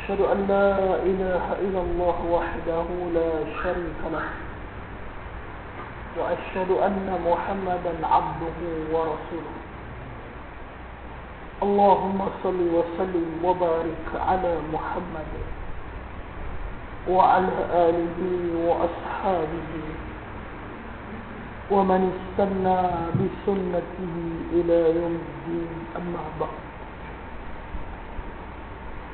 أشهد أن لا إله إلا الله وحده لا شريك له وأشهد أن محمدا عبده ورسوله. اللهم صل وسلم وبارك على محمد وعلى آله وأصحابه ومن استنى بسنته إلى يوم الدين أما بعد.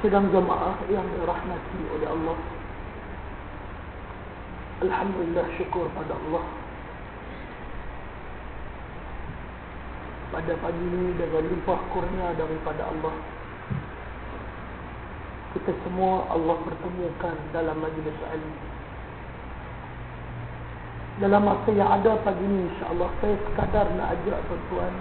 Sedang jemaah yang dirahmati oleh Allah. Alhamdulillah syukur pada Allah. Pada pagi ini dengan limpah kurnia daripada Allah Kita semua Allah pertemukan dalam majlis ilmu. Dalam masa yang ada pagi ini insyaAllah saya sekadar nak ajak tuan-tuan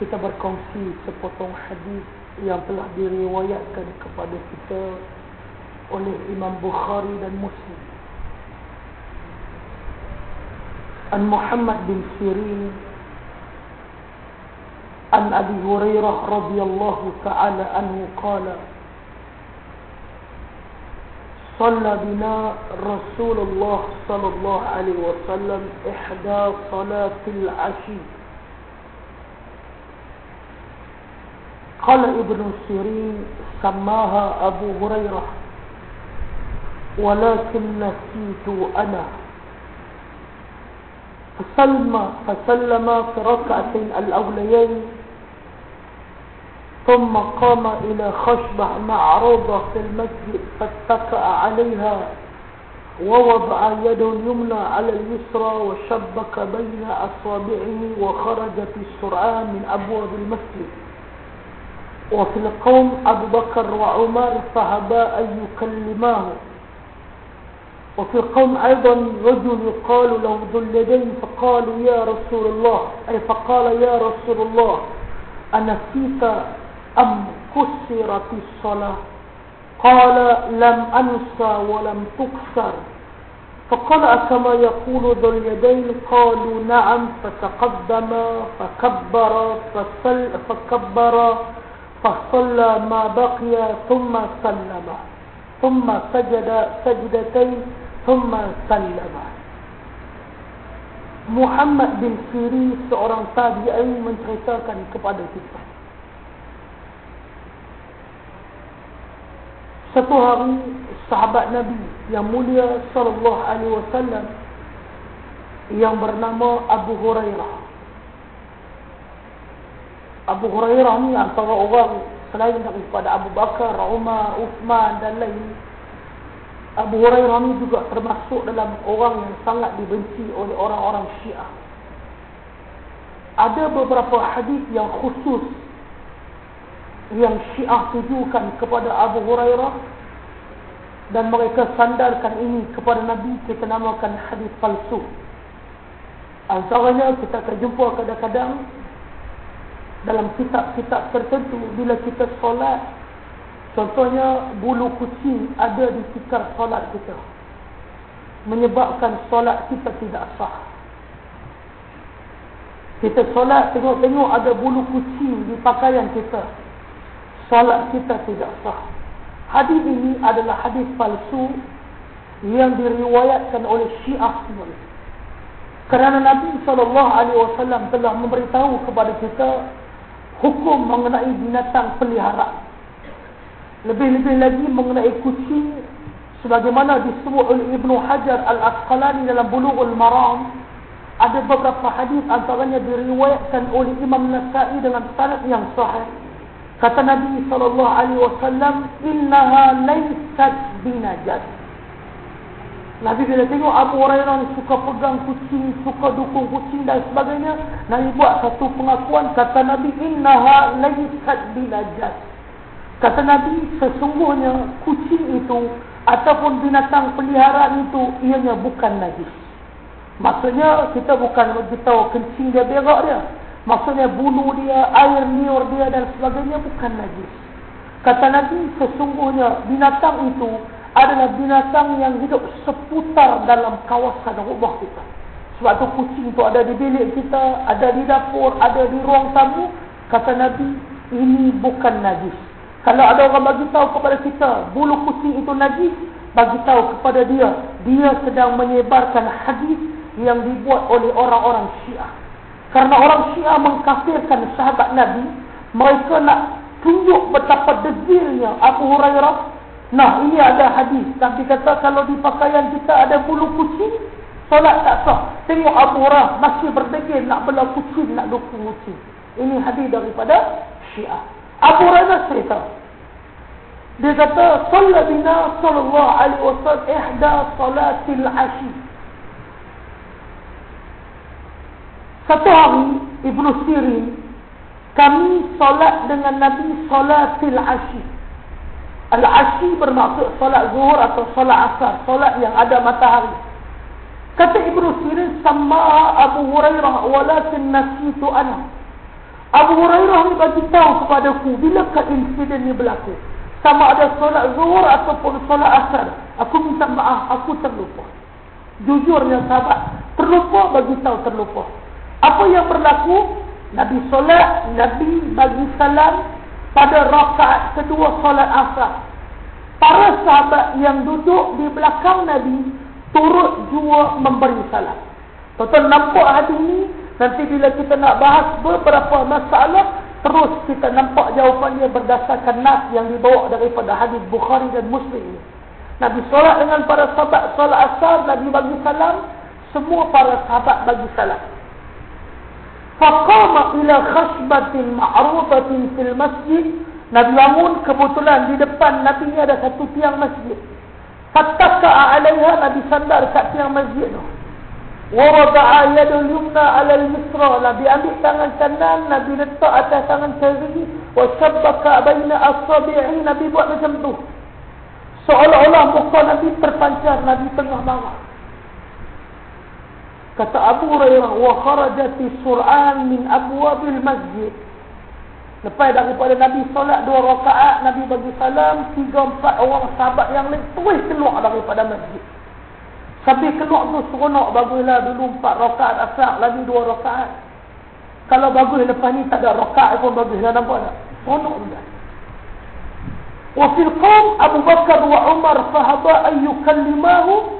kita berkongsi sepotong hadis yang telah diriwayatkan kepada kita oleh Imam Bukhari dan Muslim An Muhammad bin Sirin An Abi Hurairah radhiyallahu ta'ala anhu qala صلى بنا رسول الله صلى الله عليه وسلم إحدى صلاة العشي قال ابن سيرين سماها أبو هريرة ولكن نسيت أنا. فسلم فسلم في ركعتين الأوليين ثم قام إلى خشبة معروضة في المسجد فاتكأ عليها ووضع يده اليمنى على اليسرى وشبك بين أصابعه وخرج في السرعان من أبواب المسجد. وفي القوم أبو بكر وعمر فهبا أن يكلماه. وفي القوم أيضا رجل يقال له ذو اليدين فقالوا يا رسول الله أي فقال يا رسول الله أنسيت أم كسرت الصلاة؟ قال لم أنسى ولم تكسر. فقال كما يقول ذو اليدين؟ قالوا نعم فتقدم فكبر فصل فكبر فصلى ما بقي ثم سلم ثم سجد سجدتين ثم سلم Muhammad bin Siri seorang tabi'in menceritakan kepada kita Satu hari sahabat Nabi yang mulia sallallahu alaihi wasallam yang bernama Abu Hurairah. Abu Hurairah ni antara orang selain daripada Abu Bakar, Umar, Uthman dan lain. Abu Hurairah ni juga termasuk dalam orang yang sangat dibenci oleh orang-orang Syiah. Ada beberapa hadis yang khusus yang Syiah tujukan kepada Abu Hurairah dan mereka sandarkan ini kepada Nabi kita namakan hadis palsu. Antaranya kita akan jumpa kadang-kadang dalam kitab-kitab tertentu bila kita solat contohnya bulu kucing ada di tikar solat kita menyebabkan solat kita tidak sah. Kita solat tengok-tengok ada bulu kucing di pakaian kita salat kita tidak sah. Hadis ini adalah hadis palsu yang diriwayatkan oleh Syiah sendiri. Kerana Nabi SAW telah memberitahu kepada kita hukum mengenai binatang peliharaan. Lebih-lebih lagi mengenai kucing sebagaimana disebut oleh Ibnu Hajar Al-Asqalani dalam Bulughul Maram. Ada beberapa hadis antaranya diriwayatkan oleh Imam Nasa'i dengan sanad yang sahih. Kata Nabi sallallahu alaihi wasallam innaha laysat binajas Nabi bila tengok Abu Hurairah ni suka pegang kucing, suka dukung kucing dan sebagainya, Nabi buat satu pengakuan kata Nabi innaha laysat binajas. Kata Nabi sesungguhnya kucing itu ataupun binatang peliharaan itu ianya bukan najis. Maksudnya kita bukan beritahu kencing dia berak dia. Maksudnya bulu dia, air liur dia dan sebagainya bukan najis. Kata Nabi sesungguhnya binatang itu adalah binatang yang hidup seputar dalam kawasan rumah kita. Sebab tu kucing tu ada di bilik kita, ada di dapur, ada di ruang tamu. Kata Nabi, ini bukan najis. Kalau ada orang bagi tahu kepada kita, bulu kucing itu najis, bagi tahu kepada dia, dia sedang menyebarkan hadis yang dibuat oleh orang-orang Syiah. Karena orang Syiah mengkafirkan sahabat Nabi, mereka nak tunjuk betapa degilnya Abu Hurairah Nah, ini ada hadis. Tapi kata kalau di pakaian kita ada bulu kucing, solat tak sah. Tengok Abu Hurairah masih berdegil nak bela kucing, nak dukung kucing. Ini hadis daripada Syiah. Abu Hurairah cerita. Dia kata, "Shalla bina sallallahu alaihi wasallam ihda salatil ashi." Satu hari Ibnu Sirin kami solat dengan Nabi salatil ashi. Al-Ashi bermaksud solat zuhur atau solat asar. Solat yang ada matahari. Kata Ibn Sirin, sama Abu Hurairah walakin nasitu ana. Abu Hurairah ni bagi tahu kepada ku bila ke insiden ni berlaku. Sama ada solat zuhur ataupun solat asar. Aku minta maaf, aku terlupa. Jujurnya sahabat, terlupa bagi tahu terlupa. Apa yang berlaku? Nabi solat, Nabi bagi salam, pada rakaat kedua solat asar. Para sahabat yang duduk di belakang Nabi turut juga memberi salam. Tuan-tuan nampak hadis ini, nanti bila kita nak bahas beberapa masalah, terus kita nampak jawapannya berdasarkan nas yang dibawa daripada hadis Bukhari dan Muslim. Nabi solat dengan para sahabat solat asar, Nabi bagi salam, semua para sahabat bagi salam. Faqama ila khashbatin ma'rudatin fil masjid. Nabi bangun kebetulan di depan Nabi ni ada satu tiang masjid. Fattaka alaiha Nabi sandar kat tiang masjid tu. Wa wada'a yadul yumna 'ala al-yusra. Nabi ambil tangan kanan, Nabi letak atas tangan kiri, wa shabbaka baina asabi'i. Nabi buat macam tu. Seolah-olah muka Nabi terpancar, Nabi tengah marah. Kata Abu Hurairah, wa kharajati sur'an min abwabil masjid. Lepas daripada Nabi solat dua rakaat, Nabi bagi salam, tiga empat orang sahabat yang lain terus keluar daripada masjid. Sambil keluar tu seronok baguslah dulu empat rakaat asar, lagi dua rakaat. Kalau bagus lepas ni tak ada rakaat pun baguslah nampak tak? Seronok juga. Wa fil qawm Abu Bakar wa Umar fahaba ayyukallimahu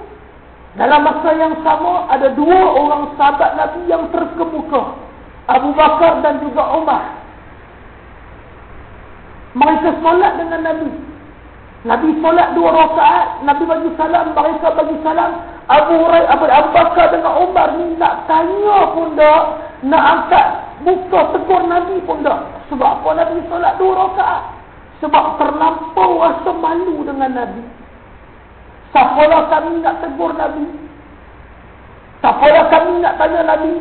dalam masa yang sama ada dua orang sahabat Nabi yang terkemuka. Abu Bakar dan juga Umar. Mereka solat dengan Nabi. Nabi solat dua rakaat, Nabi bagi salam, mereka bagi salam. Abu Hurairah, Abu, Abu Bakar dengan Umar ni nak tanya pun dah, nak angkat muka tegur Nabi pun dah. Sebab apa Nabi solat dua rakaat? Sebab terlampau rasa malu dengan Nabi. Siapalah kami nak tegur Nabi? Siapalah kami nak tanya Nabi?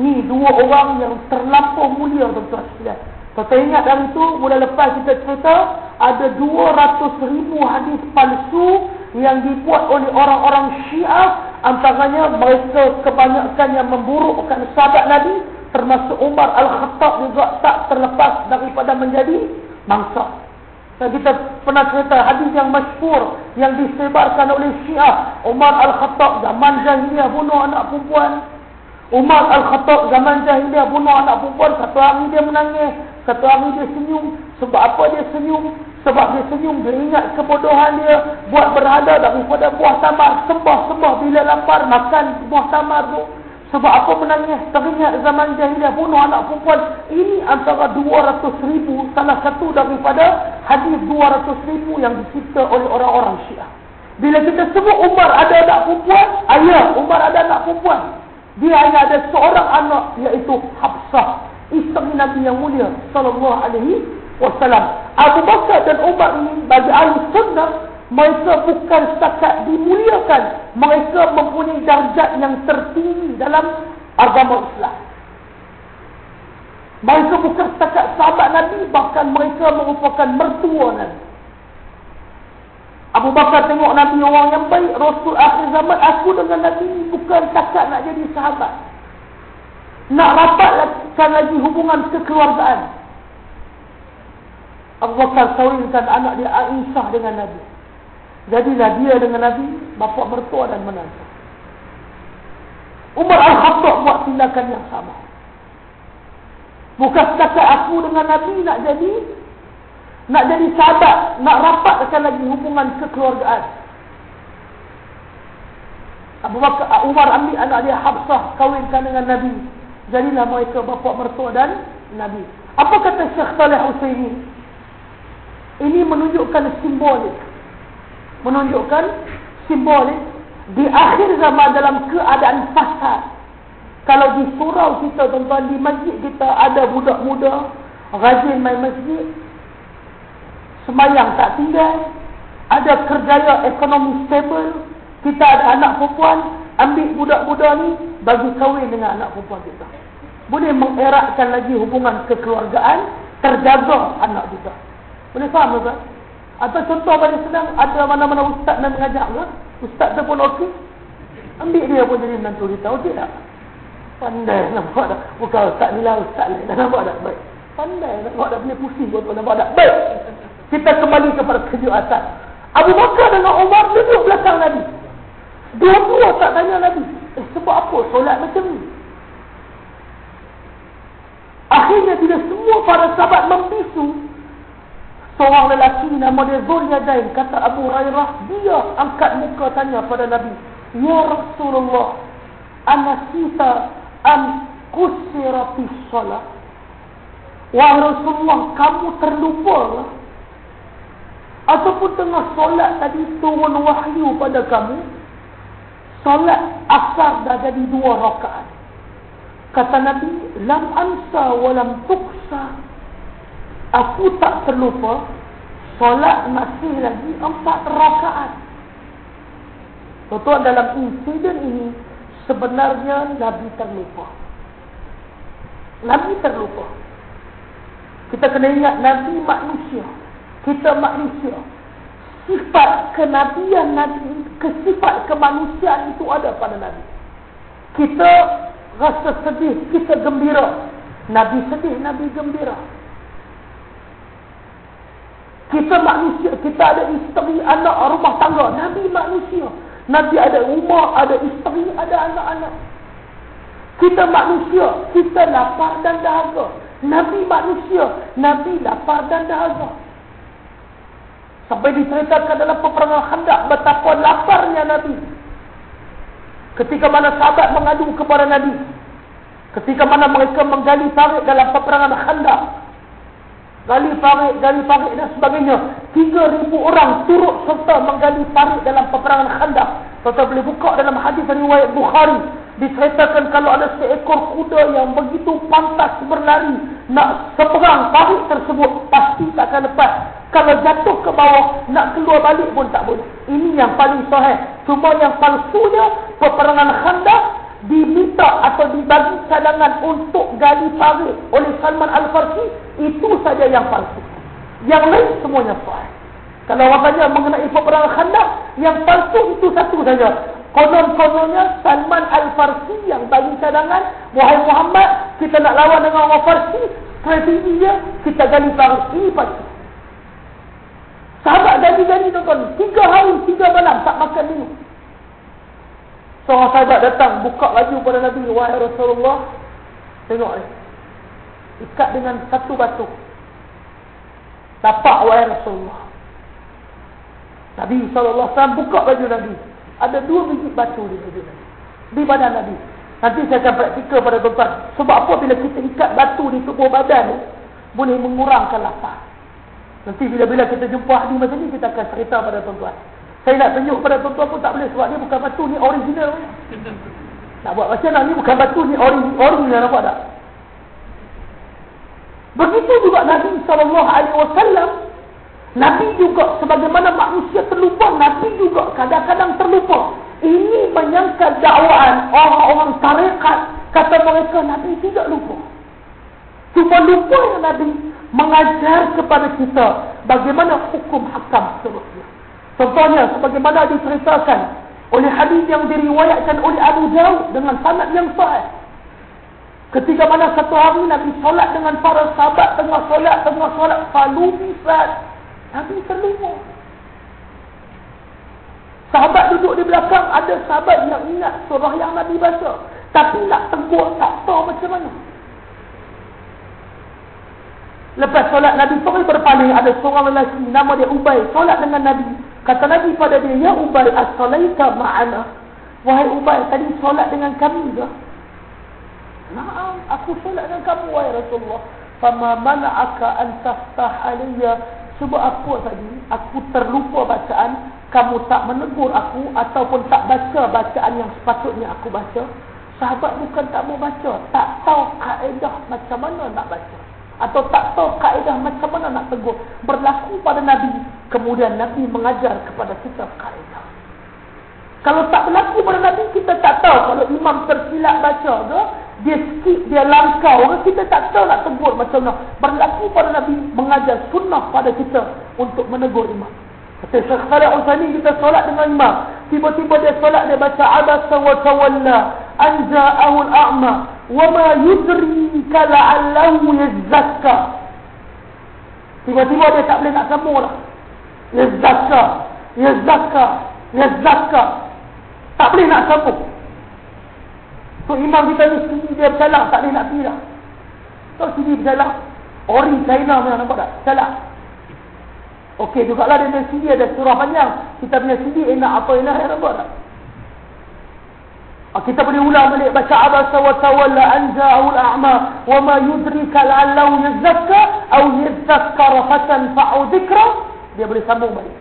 Ni dua orang yang terlampau mulia tuan-tuan sekalian. Kita ingat dari itu, mula lepas kita cerita, ada 200 ribu hadis palsu yang dibuat oleh orang-orang syiah. Antaranya mereka kebanyakan yang memburukkan sahabat Nabi. Termasuk Umar Al-Khattab juga tak terlepas daripada menjadi mangsa. Dan kita pernah cerita hadis yang masyhur yang disebarkan oleh Syiah. Umar Al-Khattab zaman jahiliyah bunuh anak perempuan. Umar Al-Khattab zaman jahiliyah bunuh anak perempuan. Satu hari dia menangis. Satu hari dia senyum. Sebab apa dia senyum? Sebab dia senyum. Dia ingat kebodohan dia. Buat berada daripada buah tamar. Sembah-sembah bila lapar. Makan buah tamar tu. Sebab apa menangis? Teringat zaman jahiliah bunuh anak perempuan. Ini antara 200 ribu. Salah satu daripada hadis 200 ribu yang dicipta oleh orang-orang syiah. Bila kita sebut Umar ada anak perempuan, ayah Umar ada anak perempuan. Dia hanya ada seorang anak iaitu Hafsah, isteri Nabi yang mulia sallallahu alaihi wasallam. Abu Bakar dan Umar ini bagi ahli sunnah mereka bukan setakat dimuliakan, mereka mempunyai darjat yang tertinggi dalam agama Islam. Mereka bukan setakat sahabat Nabi, bahkan mereka merupakan mertua Nabi. Abu Bakar tengok Nabi orang yang baik, Rasul akhir zaman, aku dengan Nabi bukan setakat nak jadi sahabat. Nak rapatkan lagi hubungan kekeluargaan. Abu Bakar kawinkan anak dia Aisyah dengan Nabi. Jadilah dia dengan Nabi bapa mertua dan menantu. Umar Al-Khattab buat tindakan yang sama. Bukan setakat aku dengan Nabi nak jadi nak jadi sahabat, nak rapatkan lagi hubungan kekeluargaan. Abu Bakar Umar ambil anak dia Habsah kawinkan dengan Nabi. Jadilah mereka bapa mertua dan Nabi. Apa kata Syekh Saleh Utsaimin? Ini menunjukkan simbolik menunjukkan simbolik di akhir zaman dalam keadaan fasad. Kalau di surau kita tuan-tuan di masjid kita ada budak muda rajin main masjid semayang tak tinggal ada kerjaya ekonomi stable kita ada anak perempuan ambil budak-budak ni bagi kahwin dengan anak perempuan kita boleh mengeratkan lagi hubungan kekeluargaan terjaga anak kita boleh faham tak? Atau contoh paling senang, ada mana-mana ustaz nak mengajar ke? Ustaz tu pun okey. Ambil dia pun jadi menantu kita, okey tak? Pandai nampak tak? Bukan ustaz ni lah, ustaz lain. Dah nampak tak? Baik. Pandai nampak tak? Punya pusing pun nampak tak? Baik. Kita kembali kepada kerja asal. Abu Bakar dengan Umar duduk belakang Nabi. Dua-dua tak tanya Nabi. Eh, sebab apa solat macam ni? Akhirnya bila semua para sahabat membisu, Seorang lelaki nama dia Zul Yadain kata Abu Hurairah dia angkat muka tanya pada Nabi Ya Rasulullah anasita am kusirati salat Wahai Rasulullah kamu terlupa ataupun tengah solat tadi turun wahyu pada kamu solat asar dah jadi dua rakaat. Kata Nabi lam ansa walam tuksa Aku tak terlupa Solat masih lagi empat rakaat. Tuan-tuan dalam insiden ini Sebenarnya Nabi terlupa. Nabi terlupa. Kita kena ingat Nabi manusia. Kita manusia. Sifat kenabian Nabi Kesifat kemanusiaan itu ada pada Nabi. Kita rasa sedih Kita gembira. Nabi sedih, Nabi gembira kita manusia, kita ada isteri, anak, rumah tangga. Nabi manusia. Nabi ada rumah, ada isteri, ada anak-anak. Kita manusia, kita lapar dan dahaga. Nabi manusia, Nabi lapar dan dahaga. Sampai diceritakan dalam peperangan khandak betapa laparnya Nabi. Ketika mana sahabat mengadu kepada Nabi. Ketika mana mereka menggali tarik dalam peperangan khandak gali parit, gali parit dan sebagainya. 3,000 orang turut serta menggali parit dalam peperangan khandak. Tuan-tuan boleh buka dalam hadis riwayat Bukhari. Diceritakan kalau ada seekor kuda yang begitu pantas berlari. Nak seberang parit tersebut, pasti takkan lepas. Kalau jatuh ke bawah, nak keluar balik pun tak boleh. Ini yang paling sahih. Cuma yang palsunya, peperangan khandak diminta atau dibagi cadangan untuk gali parit oleh Salman Al-Farsi itu saja yang palsu. Yang lain semuanya sahih. Kalau makanya mengenai peperangan khandak yang palsu itu satu saja. Konon-kononnya Salman Al-Farsi yang bagi cadangan wahai Muhammad kita nak lawan dengan orang Farsi strategi dia kita gali parit ini palsu. Sahabat gali-gali tuan tiga hari tiga malam tak makan minum Seorang sahabat datang buka baju pada Nabi wahai Rasulullah. Tengok ni. Ikat dengan satu batu. Tapak wahai Rasulullah. Nabi SAW buka baju Nabi. Ada dua biji batu di baju Nabi. Di badan Nabi. Nanti saya akan praktikal pada tuan Sebab apa bila kita ikat batu di tubuh badan ni. Boleh mengurangkan lapar. Nanti bila-bila kita jumpa hadis macam ni. Kita akan cerita pada tuan-tuan. Saya nak tunjuk pada tuan-tuan pun tak boleh sebab dia bukan batu ni original. Nak buat macam mana ni bukan batu ni original nampak tak? Begitu juga Nabi wasallam Nabi juga sebagaimana manusia terlupa, Nabi juga kadang-kadang terlupa. Ini menyangka dakwaan orang-orang tarekat kata mereka Nabi tidak lupa. Cuma lupa yang Nabi mengajar kepada kita bagaimana hukum hakam seterusnya. Contohnya sebagaimana diceritakan oleh hadis yang diriwayatkan oleh Abu Dawud dengan sanad yang sahih. Ketika mana satu hari Nabi solat dengan para sahabat tengah solat, tengah solat, falu bisat. Nabi terlupa. Sahabat duduk di belakang, ada sahabat yang ingat surah yang Nabi baca. Tapi nak tegur, tak tahu macam mana. Lepas solat Nabi pergi berpaling, ada seorang lelaki, nama dia Ubay, solat dengan Nabi. Kata Nabi pada dia, Ya Ubay, as-salaita ma'ana. Wahai Ubay, tadi solat dengan kami ke? Naam, aku solat dengan kamu, wahai Rasulullah. Fama mana'aka an aliyya sebab apa tadi aku terlupa bacaan, kamu tak menegur aku ataupun tak baca bacaan yang sepatutnya aku baca. Sahabat bukan tak mau baca, tak tahu kaedah macam mana nak baca. Atau tak tahu kaedah macam mana nak tegur. Berlaku pada Nabi, kemudian Nabi mengajar kepada kita kaedah. Kalau tak berlaku pada Nabi, kita tak tahu. Kalau imam tersilap baca ke, dia skip, dia langkau. Kita tak tahu nak tegur macam mana. Berlaku pada Nabi mengajar sunnah pada kita untuk menegur imam. Kata Syekh Salih Usani kita solat dengan imam. Tiba-tiba dia solat dia baca abasa wa tawalla anja'ahu al-a'ma wa ma yudrika la'allahu yazzakka. Tiba-tiba dia tak boleh nak sambung lah. Yazzakka. Yazzakka. Yazzakka. Tak boleh nak sambung. So imam kita ni sini dia bersalah, tak boleh nak pergi dah. So sini bersalah. Ori China punya nampak tak? Salah. Okey juga lah dia punya sini ada surah panjang. Kita punya sini enak apa enak yang nampak tak? Ah, kita boleh ulang balik baca abasa wa tawalla anja'u al-a'ma wa ma yudrika la'allahu yazakka aw yazakkara fatan fa'u dhikra dia boleh sambung balik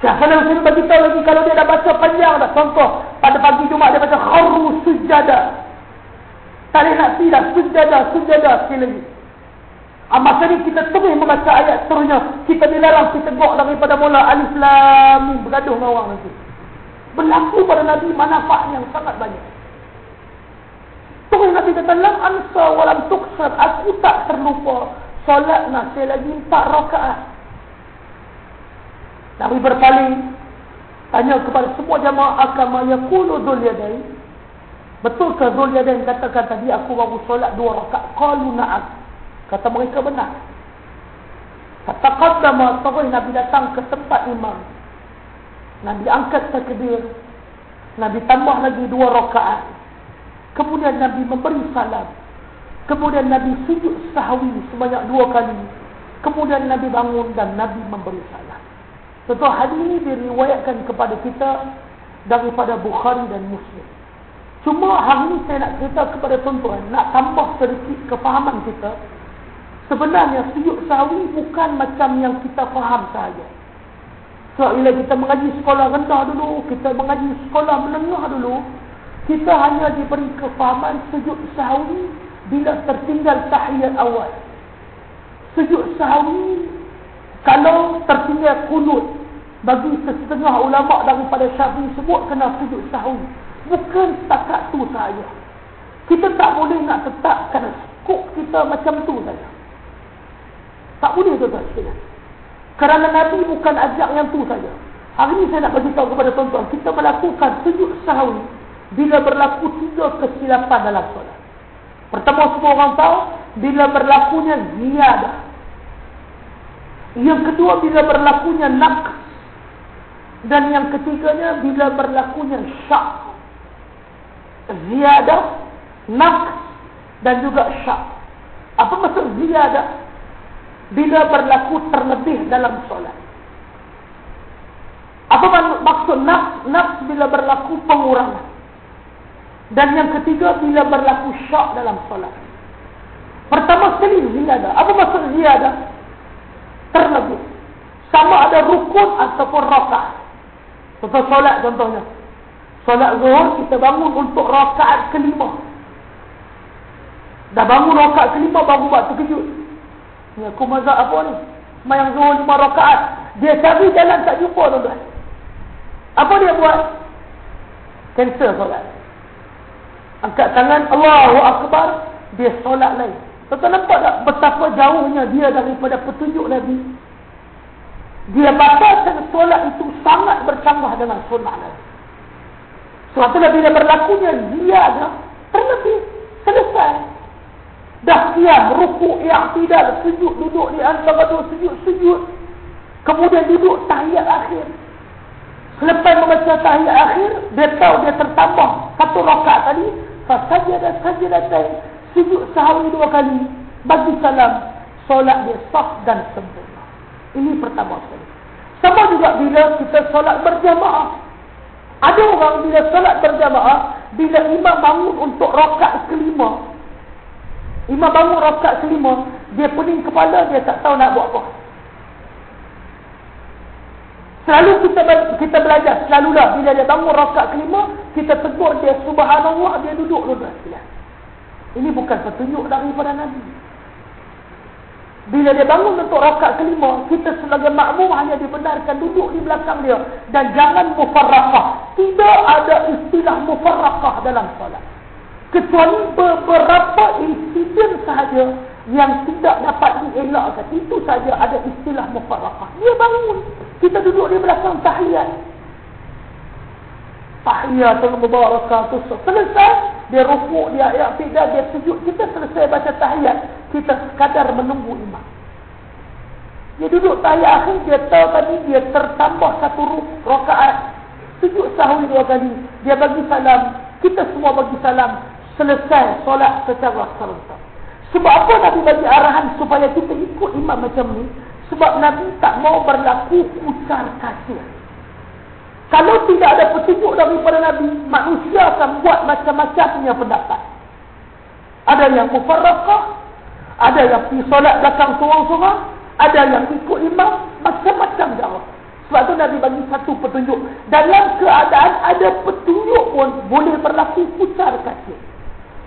Syahkan Hussein bagi tahu lagi kalau dia dah baca panjang dah. Contoh, pada pagi Jumat dia baca kharu sujada. Tak boleh nak tidak, sujada, sujada sekali lagi. Ah, masa ni kita terus membaca ayat seterusnya. Kita dilarang, kita tegak daripada mula alif lam bergaduh dengan orang nanti. Berlaku pada Nabi manfaat yang sangat banyak. Terus Nabi kata, Lam ansa walam tuksar, aku tak terlupa. Solat saya lagi empat rakaat. Nabi berpaling tanya kepada semua jamaah akama yaqulu dzul yadain betul ke dzul yadain katakan tadi aku baru solat dua rakaat qalu na'am kata mereka benar kata tawai nabi datang ke tempat imam nabi angkat takbir nabi tambah lagi dua rakaat kemudian nabi memberi salam kemudian nabi sujud sahwi sebanyak dua kali kemudian nabi bangun dan nabi memberi salam Tentu hadis ini diriwayatkan kepada kita daripada Bukhari dan Muslim. Cuma hari ini saya nak cerita kepada tuan-tuan, nak tambah sedikit kefahaman kita. Sebenarnya sujud sahwi bukan macam yang kita faham sahaja. Sebab bila kita mengaji sekolah rendah dulu, kita mengaji sekolah menengah dulu, kita hanya diberi kefahaman sujud sahwi bila tertinggal tahiyat awal. Sujud sahwi kalau tertinggal kunut bagi setengah ulama daripada syafi'i sebut kena sujud sahwi bukan setakat tu saja. Kita tak boleh nak tetapkan skop kita macam tu saja. Tak boleh tu saja kerana Nabi bukan ajak yang tu saja hari ini saya nak beritahu kepada tuan-tuan kita melakukan sujud sahwi bila berlaku tiga kesilapan dalam solat pertama semua orang tahu bila berlakunya ziyadah yang kedua bila berlakunya naqs dan yang ketiganya bila berlakunya syak. Ziyadah, nafs dan juga syak. Apa maksud ziyadah? Bila berlaku terlebih dalam solat. Apa maksud nafs? Nafs bila berlaku pengurangan. Dan yang ketiga bila berlaku syak dalam solat. Pertama sekali ziyadah. Apa maksud ziyadah? Terlebih. sama ada rukun ataupun rakaat. Contoh solat contohnya. Solat zuhur kita bangun untuk rakaat kelima. Dah bangun rakaat kelima baru buat terkejut. Ni aku mazhab apa ni? Semayang zuhur lima rakaat. Dia cari jalan tak jumpa tuan-tuan. Apa dia buat? Cancel solat. Angkat tangan Allahu Akbar. Dia solat lain. Tuan-tuan nampak tak betapa jauhnya dia daripada petunjuk Nabi? Dia batalkan solat itu sangat bercanggah dengan sunnah Nabi. Sebab itulah bila berlakunya dia dah terlebih selesai. Dah siap rukuk yang tidak sujud duduk di antara dua sujud sujud. Kemudian duduk tahiyat akhir. Selepas membaca tahiyat akhir, dia tahu dia tertambah satu rakaat tadi. Fasaja dan saja datang sujud sehari dua kali. Bagi salam, solat dia sah dan sempurna. Ini pertama sekali. Sama juga bila kita solat berjamaah. Ada orang bila solat berjamaah, bila imam bangun untuk rokat kelima. Imam bangun rokat kelima, dia pening kepala, dia tak tahu nak buat apa. Selalu kita kita belajar, selalulah bila dia bangun rokat kelima, kita tegur dia subhanallah, dia duduk dulu. Ini bukan petunjuk daripada Nabi. Bila dia bangun untuk rakaat kelima, kita sebagai makmum hanya dibenarkan duduk di belakang dia. Dan jangan mufarraqah. Tidak ada istilah mufarraqah dalam solat. Kecuali beberapa insiden sahaja yang tidak dapat dielakkan. Itu saja ada istilah mufarraqah. Dia bangun. Kita duduk di belakang tahiyat. Tahiyat al-mubarakah. Selesai. Dia rukuk, dia ayat fidah, dia sujud. Kita selesai baca tahiyat kita sekadar menunggu imam. Dia duduk tayar akhir, dia tahu tadi dia tertambah satu rakaat. Sujud sahur dua kali. Dia bagi salam. Kita semua bagi salam. Selesai solat secara serentak. Sebab apa Nabi bagi arahan supaya kita ikut imam macam ni? Sebab Nabi tak mau berlaku kucar kasir. Kalau tidak ada petunjuk daripada Nabi, manusia akan buat macam-macamnya pendapat. Ada yang mufarraqah, ada yang pergi solat belakang seorang-seorang. Ada yang ikut imam. Macam-macam jawab. Sebab tu Nabi bagi satu petunjuk. Dalam keadaan ada petunjuk pun boleh berlaku pucar kasih.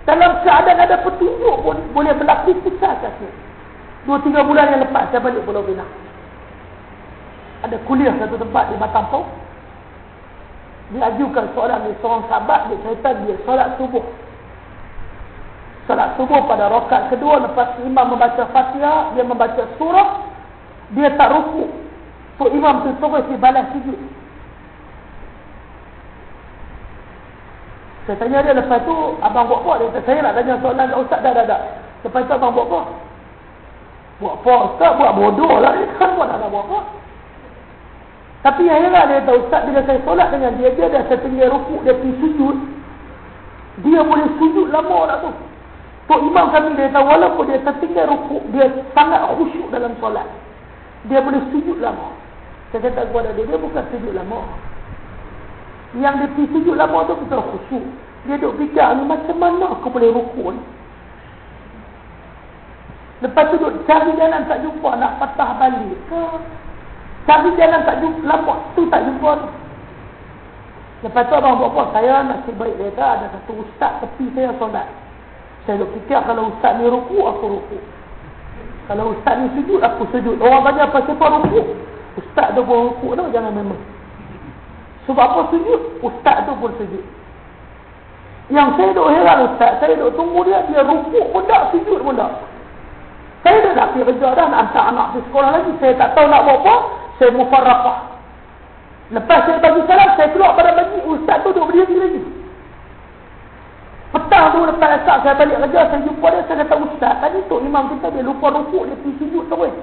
Dalam keadaan ada petunjuk pun boleh berlaku pucar kasih. Dua tiga bulan yang lepas saya balik Pulau Pinang. Ada kuliah satu tempat di Batampau. Dia ajukan soalan di seorang sahabat. Dia cerita dia solat subuh. Salat subuh pada rokat kedua lepas imam membaca fatihah, dia membaca surah, dia tak rukuk. So imam tu terus dia balas sujud. Saya tanya dia lepas tu, abang buat apa? Dia kata, saya nak tanya soalan ustaz dah, dah, dah. Lepas tu abang buat apa? Buat apa? Ustaz buat bodoh lah. Dia kan buat nak buat apa? Tapi heran dia tahu, ustaz bila saya solat dengan dia, dia dah setinggi rukuk, dia pergi sujud. Dia boleh sujud lama lah tu. Tok Imam kami dia tahu walaupun dia tertinggal rukuk, dia sangat khusyuk dalam solat. Dia boleh sujud lama. Saya kata kepada dia, dia bukan sujud lama. Yang dia pergi sujud lama tu kita khusyuk. Dia duduk fikir ni macam mana aku boleh rukuk ni. Lepas tu duduk cari jalan tak jumpa nak patah balik ke. Cari jalan tak jumpa, lama tu tak jumpa. Lepas tu abang buat apa? Saya nak baik dia ada satu ustaz tepi saya solat. Saya duk fikir kalau ustaz ni ruku, aku ruku. Kalau ustaz ni sujud, aku sujud. Orang banyak apa siapa ruku? Ustaz tu pun ruku tu, jangan memang. Sebab apa sujud? Ustaz tu pun sujud. Yang saya duk heran ustaz, saya duk tunggu dia, dia ruku pun tak, sujud pun tak. Saya dah nak pergi kerja dah, nak hantar anak di sekolah lagi. Saya tak tahu nak buat apa, saya mufarraqah. Lepas saya bagi salam, saya keluar pada bagi, ustaz tu duduk berdiri lagi. Petang tu lepas esok saya balik kerja, saya jumpa dia, saya kata ustaz, tadi tu imam kita dia lupa rukuk, dia pergi sujud terus.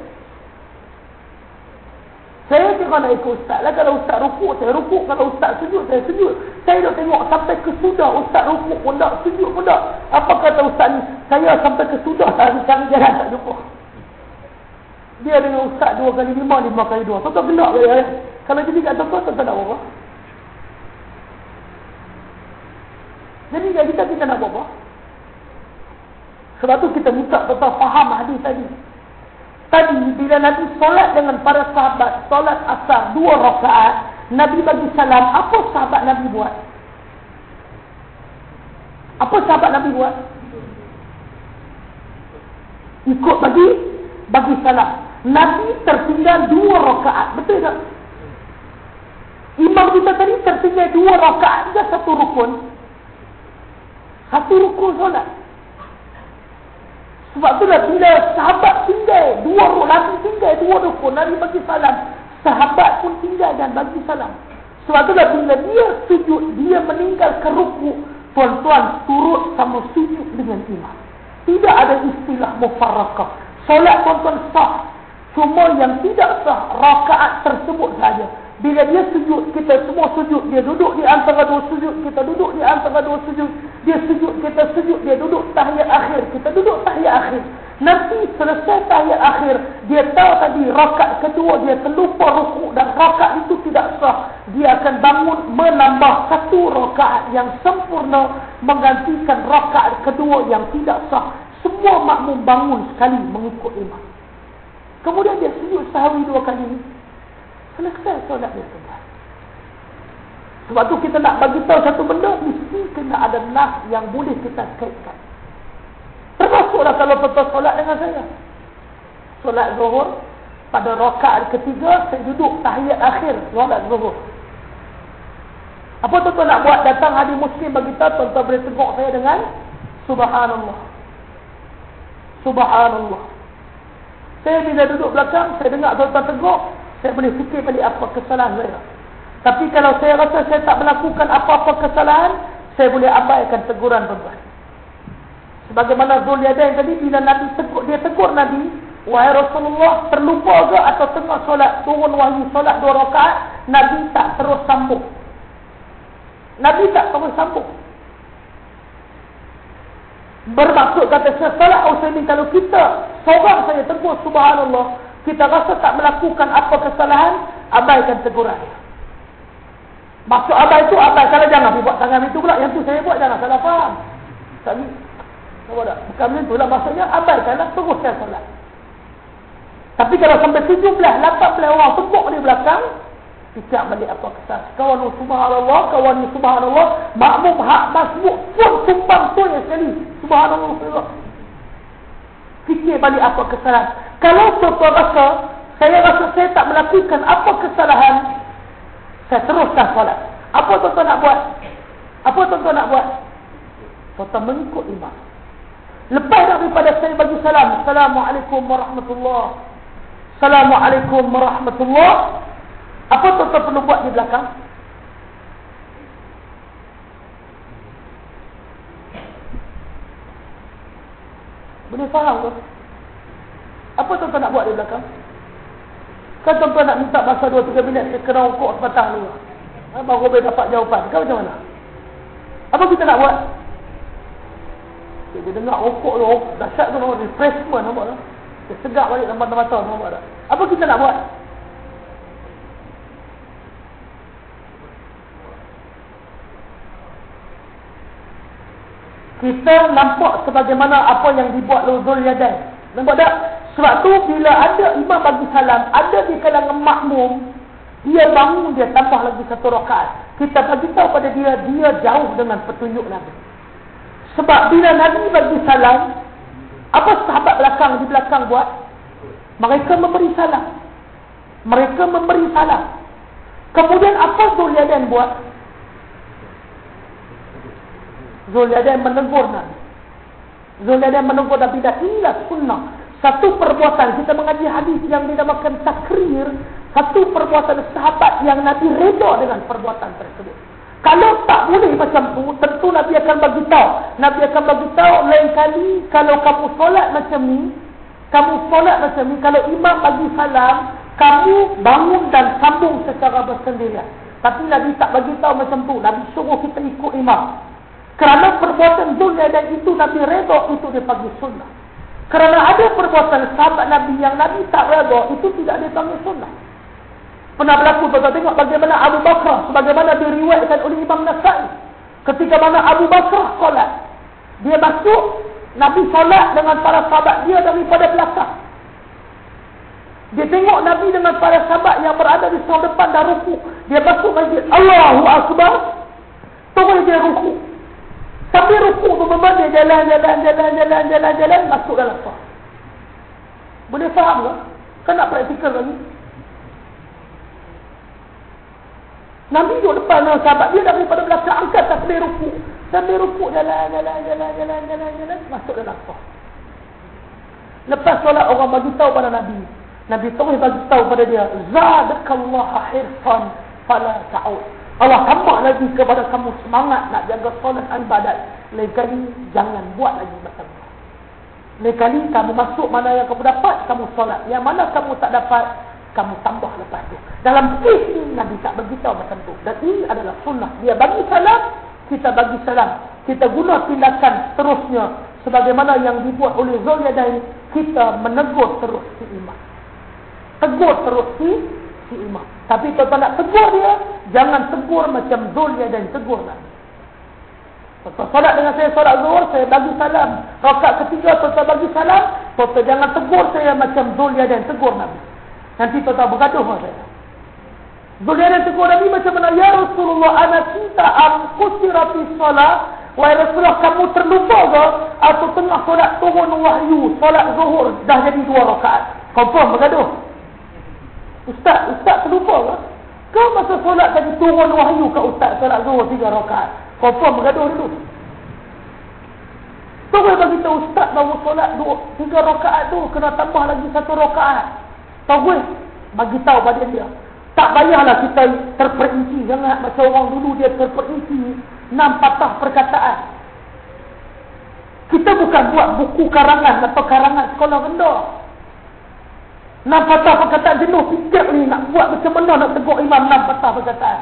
Saya kira nak ikut ustaz lah, kalau ustaz rukuk, saya rukuk, kalau ustaz sujud, saya sujud. Saya dah tengok sampai ke sudah, ustaz rukuk pun tak, sujud pun tak. Apa kata ustaz ni? Saya sampai ke sudah, cari-cari jalan tak jumpa. Dia dengan ustaz dua kali lima, lima kali dua. Tentu gelap ya. Kalau jadi kat tempat, tentu tak apa. Jadi kita kita nak apa? Sebab tu kita minta tetap faham hadis tadi. Tadi bila Nabi solat dengan para sahabat, solat asar dua rakaat, Nabi bagi salam, apa sahabat Nabi buat? Apa sahabat Nabi buat? Ikut bagi bagi salam. Nabi tertinggal dua rakaat, betul tak? Imam kita tadi tertinggal dua rakaat saja satu rukun. Satu rukun solat. Sebab itulah bila sahabat tinggal dua rukun, Nabi tinggal dua rukun, Nabi bagi salam. Sahabat pun tinggal dan bagi salam. Sebab itulah bila dia sujud, dia meninggal ke rukun, tuan-tuan turut sama sujud dengan imam. Tidak ada istilah mufarrakah. Solat tuan-tuan sah. Cuma yang tidak sah, rakaat tersebut saja. Bila dia sujud, kita semua sujud. Dia duduk di antara dua sujud. Kita duduk di antara dua sujud. Dia sujud, kita sujud. Dia duduk tahiyat akhir. Kita duduk tahiyat akhir. Nanti selesai tahiyat akhir. Dia tahu tadi rakaat kedua dia terlupa rukuk. Dan rakaat itu tidak sah. Dia akan bangun menambah satu rakaat yang sempurna. Menggantikan rakaat kedua yang tidak sah. Semua makmum bangun sekali mengikut imam. Kemudian dia sujud sehari dua kali selesai solat dia tuan sebab tu kita nak bagi tahu satu benda mesti kena ada nas yang boleh kita kaitkan. Termasuklah kalau tuan solat dengan saya. Solat zuhur pada rakaat ketiga saya duduk tahiyat akhir solat zuhur. Apa tuan-tuan nak buat? Datang hadis muslim bagi tahu tuan-tuan boleh teguk saya dengan subhanallah. Subhanallah. Saya bila duduk belakang saya dengar tuan-tuan teguk saya boleh fikir balik apa kesalahan saya. Tapi kalau saya rasa saya tak melakukan apa-apa kesalahan, saya boleh abaikan teguran tuan-tuan. Sebagaimana Zul Yadain tadi, bila Nabi tegur, dia tegur Nabi, Wahai Rasulullah, terlupa ke atau tengah solat, turun wahyu solat dua rakaat, Nabi tak terus sambung. Nabi tak terus sambung. Bermaksud kata saya salah Usaimin kalau kita seorang saya tegur subhanallah kita rasa tak melakukan apa kesalahan, abaikan teguran. Maksud abai itu abai. Kalau jangan buat tangan itu pula. Yang tu saya buat jangan salah faham. Tak ni. Tak Bukan macam lah. Maksudnya abaikanlah teruskan salat. Tapi kalau sampai 17, 18 orang tepuk di belakang, tidak balik apa kesalahan. Kawan subhanallah, kawan subhanallah, makmum hak masbuk pun tumpang tu yang sekali. Subhanallah. Fikir balik apa kesalahan. Kalau tuan-tuan rasa, saya rasa saya tak melakukan apa kesalahan, saya teruskan solat. Apa tuan-tuan nak buat? Apa tuan-tuan nak buat? Tuan-tuan mengikut imam. Lepas daripada saya bagi salam. Assalamualaikum warahmatullahi Assalamualaikum warahmatullahi Apa tuan-tuan perlu buat di belakang? Boleh faham ke? Apa tuan-tuan nak buat di belakang? Kan tuan-tuan nak minta masa 2-3 minit Saya kena ukur sepatah dulu ha, Baru boleh dapat jawapan Kan macam mana? Apa kita nak buat? Dia dengar ukur tu Dahsyat tu nampak Refreshment nampak tak? Dia segak balik dalam mata-mata nampak tak? Apa kita nak buat? Kita nampak sebagaimana apa yang dibuat oleh Zul Yadan. Nampak tak? Sebab tu bila ada imam bagi salam, ada di kalangan makmum, dia bangun dia tambah lagi satu rakaat. Kita bagi tahu pada dia dia jauh dengan petunjuk Nabi. Sebab bila Nabi bagi salam, apa sahabat belakang di belakang buat? Mereka memberi salam. Mereka memberi salam. Kemudian apa Zulyadan buat? Zulyadan menegur Nabi. Zulyadan menegur Nabi dan inilah sunnah satu perbuatan kita mengaji hadis yang dinamakan takrir, satu perbuatan sahabat yang Nabi reda dengan perbuatan tersebut. Kalau tak boleh macam tu, tentu Nabi akan bagi tahu. Nabi akan bagi tahu lain kali kalau kamu solat macam ni, kamu solat macam ni, kalau imam bagi salam, kamu bangun dan sambung secara bersendirian. Tapi Nabi tak bagi tahu macam tu. Nabi suruh kita ikut imam. Kerana perbuatan dunia dan itu Nabi reda itu dia bagi sunnah. Kerana ada perbuatan sahabat Nabi yang Nabi tak reda, itu tidak dipanggil sunnah. Pernah berlaku, tuan-tuan tengok bagaimana Abu Bakar, sebagaimana diriwayatkan oleh Imam Nasai. Ketika mana Abu Bakar solat, dia masuk, Nabi solat dengan para sahabat dia daripada belakang. Dia tengok Nabi dengan para sahabat yang berada di sebelah depan dah ruku. Dia masuk masjid. Allahu Akbar. Terus dia ruku. Ruku tu dia jalan, jalan, jalan, jalan, jalan, jalan. Masuk dalam sah. Boleh faham tak? Kan nak praktikal lagi. Nabi duduk depan dengan sahabat. Dia daripada belakang angkat tak boleh ruku. Sambil ruku jalan, jalan, jalan, jalan, jalan, jalan. Masuk dalam sah. Lepas solat orang bagi tahu pada Nabi. Nabi terus bagi tahu pada dia, "Zadakallahu hirfan fala ta'ud." Allah tambah lagi kepada kamu semangat nak jaga solat dan ibadat. Lain kali jangan buat lagi macam tu. Lain kali kamu masuk mana yang kamu dapat, kamu solat. Yang mana kamu tak dapat, kamu tambah lepas tu. Dalam kes ini Nabi tak bagi tahu macam tu. Dan ini adalah sunnah. Dia bagi salam, kita bagi salam. Kita guna tindakan terusnya sebagaimana yang dibuat oleh Zulyadain, kita menegur terus si imam tegur terus si, si imam. Tapi kalau nak tegur dia, jangan tegur macam Zulia dan tegur Nabi. Kalau solat dengan saya solat zuhur, saya bagi salam. Rakaat ketiga, tuan bagi salam. Tuan jangan tegur saya macam Zulia dan tegur Nabi. Nanti tuan bergaduh dengan saya. Zulia dan tegur Nabi macam mana? Ya Rasulullah, anak cinta amkusirati solat. Wahai Rasulullah, kamu terlupa ke? Atau tengah solat turun wahyu, solat zuhur, dah jadi dua rakaat. Confirm bergaduh. Ustaz, ustaz terlupa ke? Kau masa solat tadi turun wahyu ke ustaz solat zuhur tiga rakaat. Confirm bergaduh dulu. Tunggu bagi tahu ustaz baru solat dua, tiga rakaat tu kena tambah lagi satu rakaat. Tunggu bagi tahu pada dia. Tak payahlah kita terperinci jangan macam orang dulu dia terperinci enam patah perkataan. Kita bukan buat buku karangan atau karangan sekolah rendah. Enam patah perkataan jenuh fikir ni nak buat macam mana nak tegur imam enam patah perkataan.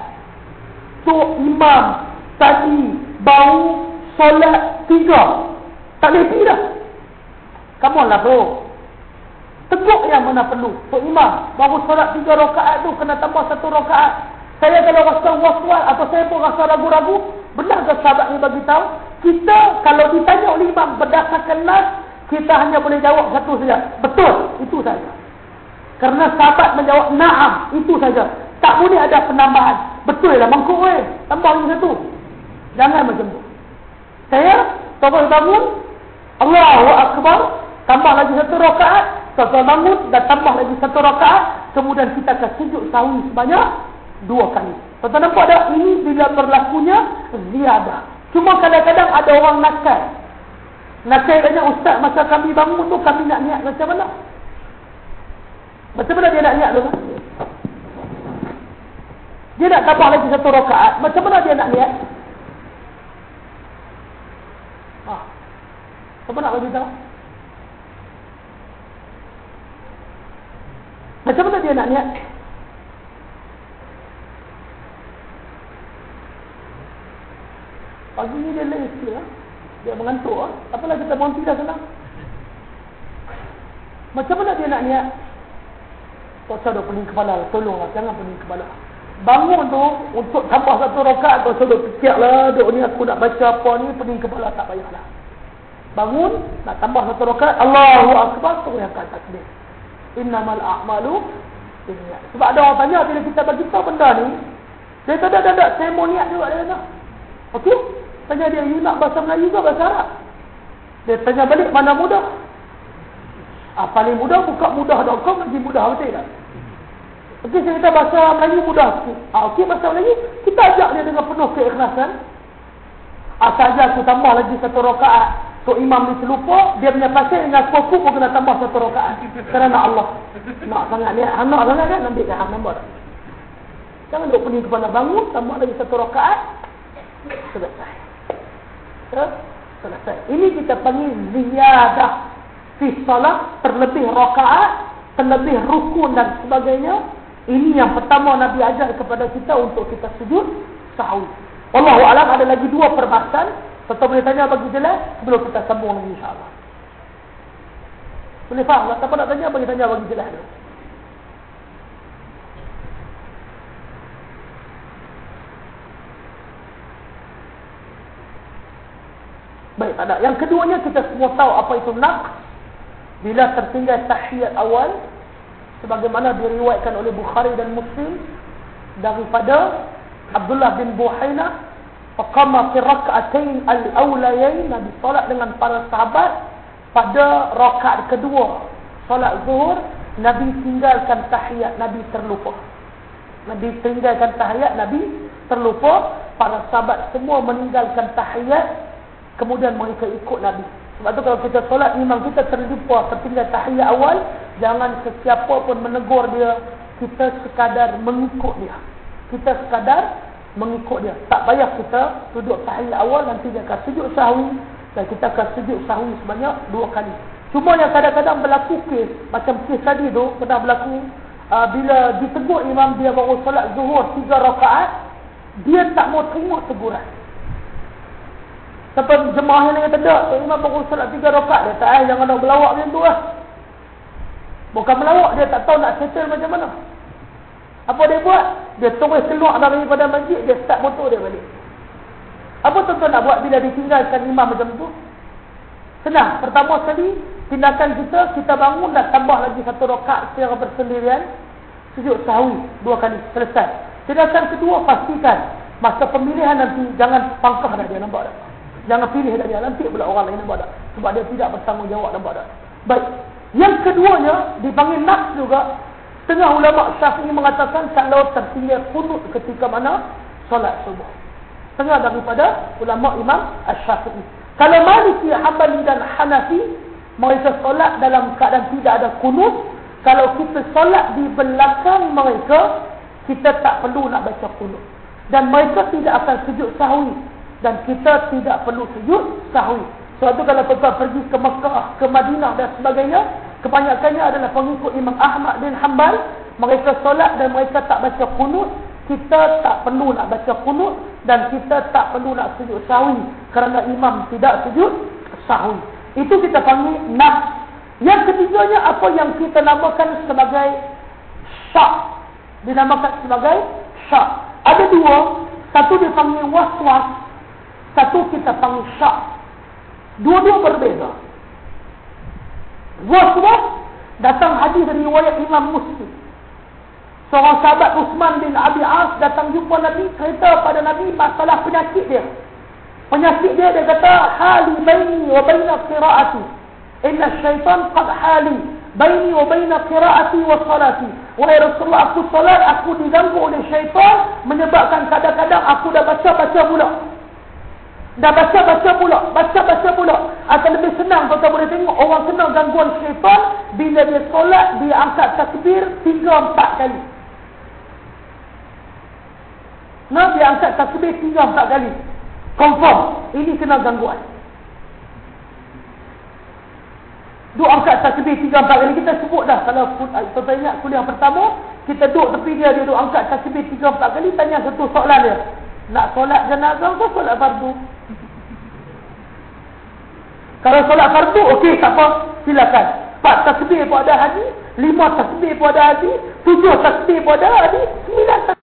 Tu imam tadi bau solat tiga. Tak boleh pergi dah. Kamu lah bro. Tegur yang mana perlu. Tu imam baru solat tiga rakaat tu kena tambah satu rakaat. Saya kalau rasa was-was atau saya pun rasa ragu-ragu, benar ke sahabat ni bagi tahu? Kita kalau ditanya oleh imam berdasarkan nas, kita hanya boleh jawab satu saja. Betul, itu saja. Karena sahabat menjawab na'am. Itu saja. Tak boleh ada penambahan. Betul lah mangkuk eh. Tambah lagi satu. Jangan macam tu. Saya, tawar bangun. Allahu Akbar. Tambah lagi satu rakaat. Tawar bangun dan tambah lagi satu rakaat. Kemudian kita akan sujud sahwi sebanyak dua kali. Tuan nampak tak? Ini bila berlakunya ziyadah. Cuma kadang-kadang ada orang nakal. Nakal tanya ustaz masa kami bangun tu kami nak niat macam mana? Macam mana dia nak niat tu? Dia nak tambah lagi satu rakaat. Macam mana dia nak niat? Ha. Apa nak bagi tahu? Macam mana dia nak niat? Pagi ni dia lain sikit lah. Dia mengantuk lah. Apalah kita berhenti dah senang. Macam mana dia nak niat? Tak usah pening kepala Tolonglah Jangan pening kepala. Bangun tu Untuk tambah satu rakaat Tak usah duk fikir lah Duk ni aku nak baca apa ni Pening kepala tak payahlah. Bangun Nak tambah satu rakaat Allahu Akbar Tu yang kata takbir Innamal a'malu Sebab ada orang tanya Bila kita bagi tahu benda ni Dia tak ada tak Saya mau niat juga dia kata Okey? Tanya dia You nak bahasa Melayu ke bahasa Arab? Dia tanya balik Mana mudah? Ah, paling mudah buka mudah.com lagi mudah betul tak? Okey, saya kata bahasa Melayu mudah. Ah, okey, bahasa Melayu, kita ajak dia dengan penuh keikhlasan. Ah, saja aku tambah lagi satu rakaat. So, imam ni terlupa, dia punya pasir dengan sepupu pun kena tambah satu rakaat. Kerana Allah. Nak sangat ni, anak sangat kan, ambil kan, nampak tak? Jangan duk pening kepala bangun, tambah lagi satu rakaat. Selesai. Ya? Selesai. Ini kita panggil ziyadah. Fi salat, terlebih rakaat, terlebih rukun dan sebagainya. Ini yang pertama Nabi ajar kepada kita untuk kita sujud sahwi. Wallahu alam ada lagi dua perbahasan. Tetap boleh tanya bagi jelas sebelum kita sambung lagi insya-Allah. Boleh faham? Apa nak tanya bagi tanya bagi jelas dulu. Baik, ada. Yang keduanya kita semua tahu apa itu nak. Bila tertinggal tahiyat awal, sebagaimana diriwayatkan oleh Bukhari dan Muslim daripada Abdullah bin Buhaina faqama fi rak'atain al-awlayain Nabi solat dengan para sahabat. Pada rakaat kedua solat zuhur Nabi tinggalkan tahiyat Nabi terlupa. Nabi tinggalkan tahiyat Nabi terlupa. Para sahabat semua meninggalkan tahiyat kemudian mereka ikut Nabi. Sebab tu kalau kita solat memang kita terlupa tertinggal tahiyat awal jangan sesiapa pun menegur dia kita sekadar mengikut dia. Kita sekadar mengikut dia. Tak payah kita duduk tahiyat awal nanti dia akan sujud sahwi dan kita akan sujud sahwi sebanyak dua kali. Cuma yang kadang-kadang berlaku kes macam kes tadi tu pernah berlaku uh, bila ditegur imam dia baru solat zuhur tiga rakaat dia tak mau terima teguran. Sampai jemaah yang kata tak, imam baru salat tiga rakaat dia tak eh jangan nak berlawak macam tu lah. Bukan melawak dia tak tahu nak settle macam mana. Apa dia buat? Dia terus keluar daripada masjid, dia start motor dia balik. Apa tuan nak buat bila ditinggalkan imam macam tu? Senang. Pertama sekali, tindakan kita, kita bangun dan tambah lagi satu rakaat secara bersendirian. Sujud sahwi dua kali. Selesai. Tindakan kedua, pastikan masa pemilihan nanti jangan pangkah dah dia nampak tak? Jangan pilih dah dia. Nanti pula orang lain nampak tak? Sebab dia tidak bertanggungjawab nampak tak? Baik. Yang keduanya, dipanggil nafs juga. Tengah ulama syafi'i mengatakan kalau tertinggal kunut ketika mana? Solat subuh. Tengah daripada ulama imam syafi'i. Kalau maliki, hambali dan hanafi, mereka solat dalam keadaan tidak ada kunut. Kalau kita solat di belakang mereka, kita tak perlu nak baca kunut. Dan mereka tidak akan sujud sahwi dan kita tidak perlu sujud sahwi. Sebab tu kalau tuan pergi ke Mekah, ke Madinah dan sebagainya, kebanyakannya adalah pengikut Imam Ahmad bin Hanbal, mereka solat dan mereka tak baca kunut, kita tak perlu nak baca kunut dan kita tak perlu nak sujud sahwi kerana imam tidak sujud sahwi. Itu kita panggil nas. Yang ketiganya apa yang kita namakan sebagai syak. Dinamakan sebagai syak. Ada dua, satu dipanggil was-was, satu kita panggil syak. Dua-dua berbeza. Was-was datang hadis dari riwayat Imam Muslim. Seorang sahabat Uthman bin Abi As datang jumpa Nabi, cerita pada Nabi masalah penyakit dia. Penyakit dia, dia kata, Hali baini wa baina qiraati. Inna syaitan qad hali. Baini wa baina qiraati wa salati. Wahai Rasulullah, aku salat, aku diganggu oleh syaitan, menyebabkan kadang-kadang aku dah baca-baca pula. Dah baca-baca pula, baca-baca pula. Akan lebih senang kalau boleh tengok orang kena gangguan syaitan bila dia solat, dia angkat takbir tiga empat kali. Nah, dia angkat takbir tiga empat kali. Confirm, ini kena gangguan. Duk angkat takbir tiga empat kali. Kita sebut dah. Kalau tuan ingat kuliah pertama, kita duduk tepi dia, dia duduk angkat takbir tiga empat kali, tanya satu soalan dia. Nak solat jenazah ke solat fardu? Kalau solat fardu, okey, tak apa. Silakan. Empat takbir pun ada hadis. Lima takbir pun ada hadis. Tujuh takbir pun ada hadis. Sembilan takbir.